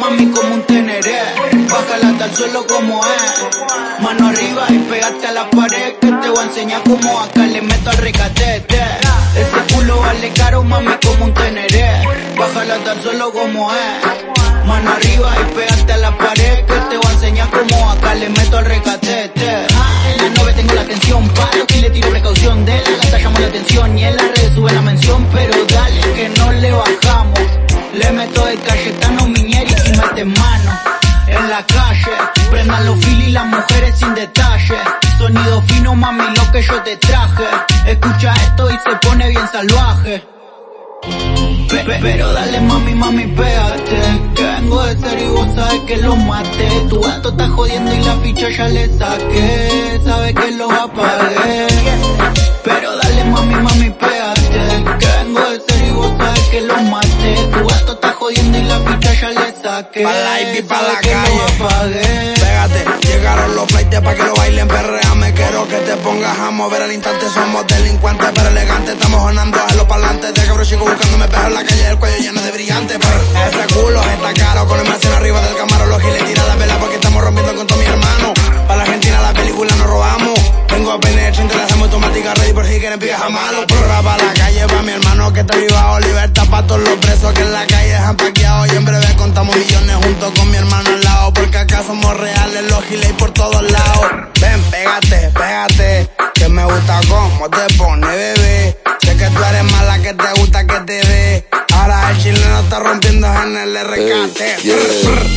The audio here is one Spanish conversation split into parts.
mami, como un teneré. Bájala el suelo como es. Mano arriba y pegate a la pared que te voy a enseñar cómo acá le meto al recatete. Ese culo vale caro, mami, como un teneré. Bájala el suelo como es. Mano arriba y pegate a la pared Fino, mami, lo que yo te traje. Escucha esto y se pone bien salvaje. Pe- pe- Pero dale mami, mami, pégate. Que vengo de ser y vos sabes que lo maté. Tu gato está jodiendo y la ficha ya le saqué. Sabe que lo apagué. Pero dale mami, mami, pégate. Que vengo de ser y vos sabes que lo maté. Tu gato está jodiendo y la ficha ya le saqué. Pa' la IP, pa' Sabe la que calle. lo apagué. Pégate, los flights pa' que lo bailen. Perreame Quiero que te pongas a mover al instante. Somos delincuentes pero elegantes. Estamos sonando a los parlantes. De cabro chico buscándome pejo en la calle El cuello lleno de brillantes. Pero ese culo está pa' la calle pa' mi hermano que está privado Libertad pa' todos los presos que en la calle han paqueado Y en breve contamos millones junto con mi hermano al lado Porque acá somos reales los giles por todos lados. Ven, pégate, pégate Que me gusta cómo te pone bebé. Sé que tú eres mala que te gusta que te dé Chileno está rompiendo en el.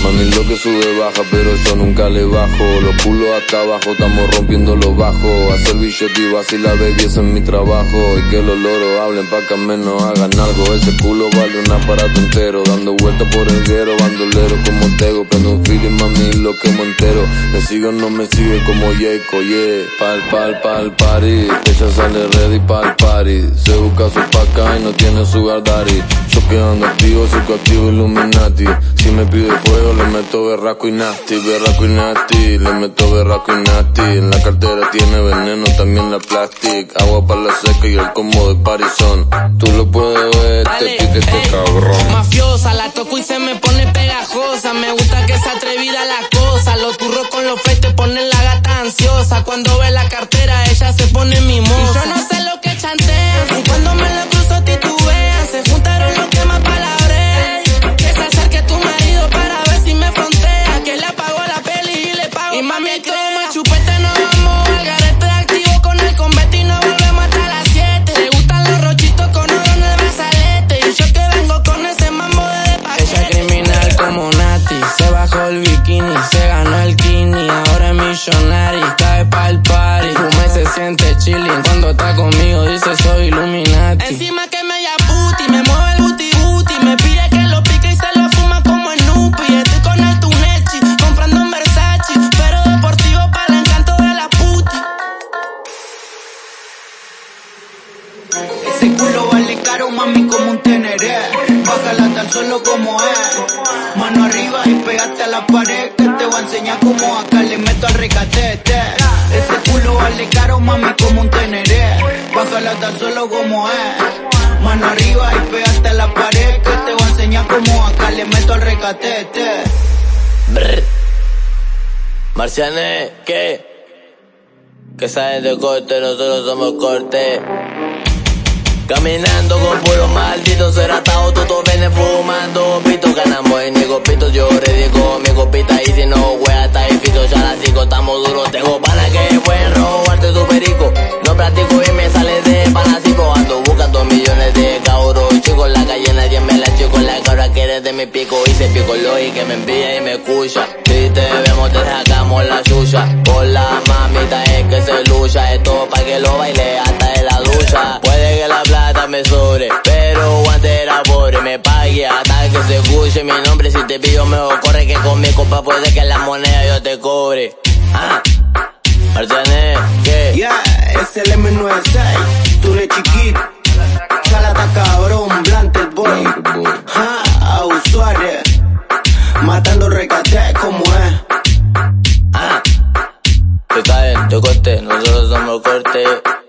Mami, lo que sube baja, pero yo nunca le bajo. Los culos hasta abajo, estamos rompiendo los bajos. Hacer billete y vacilar, baby, ese es mi trabajo. Y que los loros hablen pa' que al menos hagan algo. Ese culo vale un aparato entero. Dando vueltas por el guero, bandolero como tego. Prendo un feeling, mami, lo quemo entero. Me sigue o no me sigue como Yeco, yeah. Pal, pal, pal, party. Ella sale ready pa'l party. Se busca su paca y no tiene su daddy. Yo quedando activo, soy activo Illuminati. Si me pide fuego, le meto berraco y nasty, berraco y nasty. Le meto berraco y nasty. En la cartera tiene veneno, también la plastic. Agua para la seca y el combo de Parizón. Tú lo puedes ver, te Dale, pique este cabrón. Mafiosa, la toco y se me pone pegajosa. Me gusta que sea atrevida la cosa. Los turros con los te ponen la gata ansiosa. Cuando ve la cartera, ella se pone mimosa. Y yo no sé lo que chantean. Y cuando me lo Llama puti, me mueve el booty booty. Me pide que lo pique y se lo fuma como en Nupi. Estoy con el Tunechi, comprando en Versace. Pero deportivo para el encanto de la puti. Ese culo vale caro, mami, como un teneré. Bájala el suelo como es. Mano arriba y pegate a la pared que te voy a enseñar cómo acá le meto al recatete. Ese culo vale caro, mami, como un teneré. Bájala el suelo como es. Mano arriba y pegate a la pared que te voy a enseñar cómo acá le meto al recatete. Brr. Marcianes, ¿qué? Que saben de corte, nosotros somos corte. Caminando con puro maldito atado, todos vienen fumando pico y se pico lo y que me envía y me escucha, si te vemos te sacamos la suya, con la mamita es que se lucha, esto pa' que lo baile hasta en la ducha, puede que la plata me sobre, pero antes era pobre, me pague hasta que se escuche mi nombre, si te pido mejor corre que con mi copa puede que la moneda yo te cobre, ah, Marcianes, ¿qué? Yeah, es el M96, es.